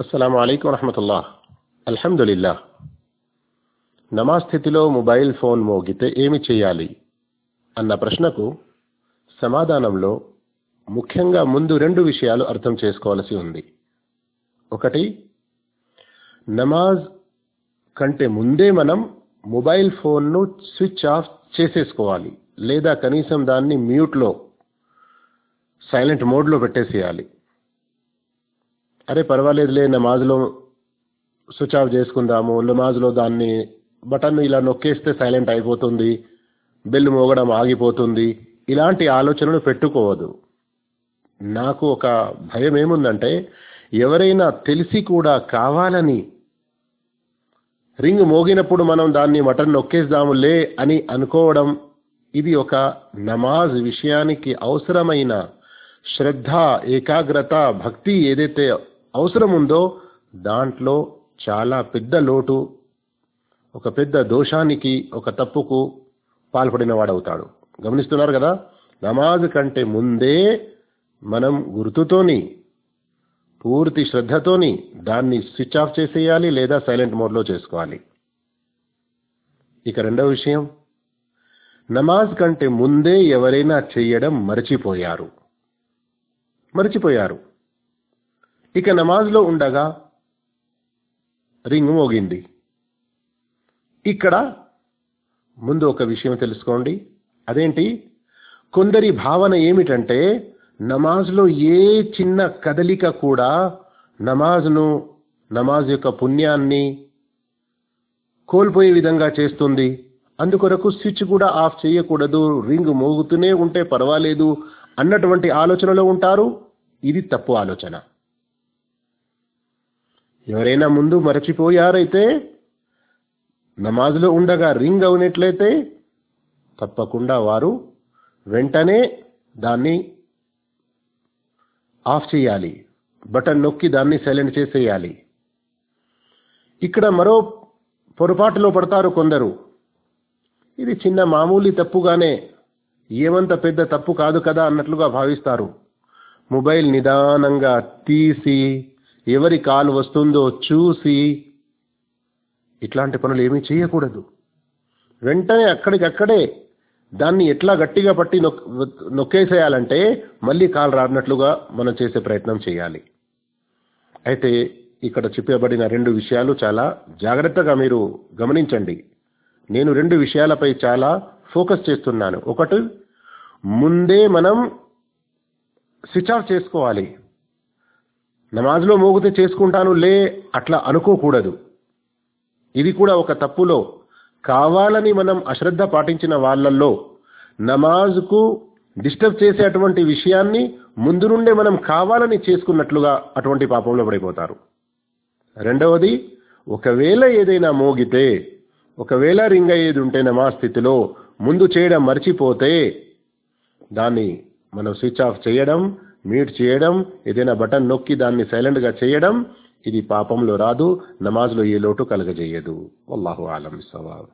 అస్సలం అయికం రహమతుల్లా అల్హమ్దులిల్లా నమాజ్ స్థితిలో మొబైల్ ఫోన్ మోగితే ఏమి చేయాలి? అన్న ప్రశ్నకు సమాధానంలో ముఖ్యంగా ముందు రెండు విషయాలు అర్థం చేసుకోవాల్సి ఉంది. ఒకటి నమాజ్ కంటే ముందే మనం మొబైల్ ఫోన్ను స్విచ్ ఆఫ్ చేసేసుకోవాలి. లేదా కనీసం దాన్ని మ్యూట్లో సైలెంట్ మోడ్లో పెట్టేసేయాలి. అరే పర్వాలేదులే నమాజ్లో స్విచ్ ఆఫ్ చేసుకుందాము. నమాజ్లో దాన్ని బటన్ ఇలా నొక్కేస్తే సైలెంట్ అయిపోతుంది. బెల్ మోగడం ఆగిపోతుంది. ఇలాంటి ఆలోచనలు పెట్టుకోవద్దు. నాకు ఒక భయం ఏముందంటే ఎవరైనా తెలిసి కూడా కావాలని రింగ్ మోగినప్పుడు మనం దాన్ని మటన్ నొక్కేద్దాములే అని అనుకోవడం ఇది ఒక నమాజ్ విషయానికి అవసరమైన శ్రద్ధ ఏకాగ్రత భక్తి ఏదైతే అవసరం ఉందో దాంట్లో చాలా పెద్ద లోటు ఒక పెద్ద దోషానికి ఒక తప్పుకు పాల్పడిన వాడవుతాడు. గమనిస్తున్నారు కదా? నమాజ్ కంటే ముందే మనం గుర్తుతోని పూర్తి శ్రద్ధతోని దాన్ని స్విచ్ ఆఫ్ చేసేయాలి లేదా సైలెంట్ మోడ్లో చేసుకోవాలి. ఇక రెండవ విషయం నమాజ్ కంటే ముందే ఎవరైనా చేయడం మరచిపోయారు. మరచిపోయారు. ఇక నమాజ్లో ఉండగా రింగ్ మోగింది. ఇక్కడ ముందు ఒక విషయం తెలుసుకోండి. అదేంటి? కొందరి భావన ఏమిటంటే నమాజ్లో ఏ చిన్న కదలిక కూడా నమాజ్ను నమాజ్ యొక్క పుణ్యాన్ని కోల్పోయే విధంగా చేస్తుంది. అందుకొరకు స్విచ్ కూడా ఆఫ్ చేయకూడదు రింగ్ మోగుతూనే ఉంటే పర్వాలేదు అన్నటువంటి ఆలోచనలో ఉంటారు. ఇది తప్పు ఆలోచన. ఎవరైనా ముందు మరచిపోయారైతే నమాజ్లో ఉండగా రింగ్ అవునట్లయితే తప్పకుండా వారు వెంటనే దాన్ని ఆఫ్ చేయాలి. బటన్ నొక్కి దాన్ని సైలెంట్ చేసేయాలి. ఇక్కడ మరో పొరపాటులో పడతారు కొందరు. ఇది చిన్న మామూలు తప్పుగానే ఏమంత పెద్ద తప్పు కాదు కదా అన్నట్లుగా భావిస్తారు. మొబైల్ నిదానంగా తీసి ఎవరి కాలు వస్తుందో చూసి ఇట్లాంటి పనులు ఏమీ చేయకూడదు. వెంటనే అక్కడికక్కడే దాన్ని ఎట్లా గట్టిగా పట్టి నొక్ నొక్కేసేయాలంటే మళ్ళీ కాలు రానట్లుగా మనం చేసే ప్రయత్నం చేయాలి. అయితే ఇక్కడ చెప్పబడిన రెండు విషయాలు చాలా జాగ్రత్తగా మీరు గమనించండి. నేను రెండు విషయాలపై చాలా ఫోకస్ చేస్తున్నాను. ఒకటి ముందే మనం స్విచ్ ఆఫ్ చేసుకోవాలి. నమాజ్లో మోగితే చేసుకుంటాను లే అట్లా అనుకోకూడదు. ఇది కూడా ఒక తప్పులో. కావాలని మనం అశ్రద్ధ పాటించిన వాళ్ళల్లో నమాజ్కు డిస్టర్బ్ చేసే అటువంటి విషయాన్ని ముందు నుండే మనం కావాలని చేసుకున్నట్లుగా అటువంటి పాపంలో పడిపోతారు. రెండవది ఒకవేళ ఏదైనా మోగితే ఒకవేళ రింగ్ అయ్యేది ఉంటే నమాజ్ స్థితిలో ముందు చేయడం మర్చిపోతే దాన్ని మనం స్విచ్ ఆఫ్ చేయడం మ్యూట్ చేయడం ఏదైనా బటన్ నొక్కి దాన్ని సైలెంట్గా చేయడం ఇది పాపంలో రాదు నమాజ్లో ఏ లోటు కలగజేయదు. అల్లాహు ఆలం సవాబ్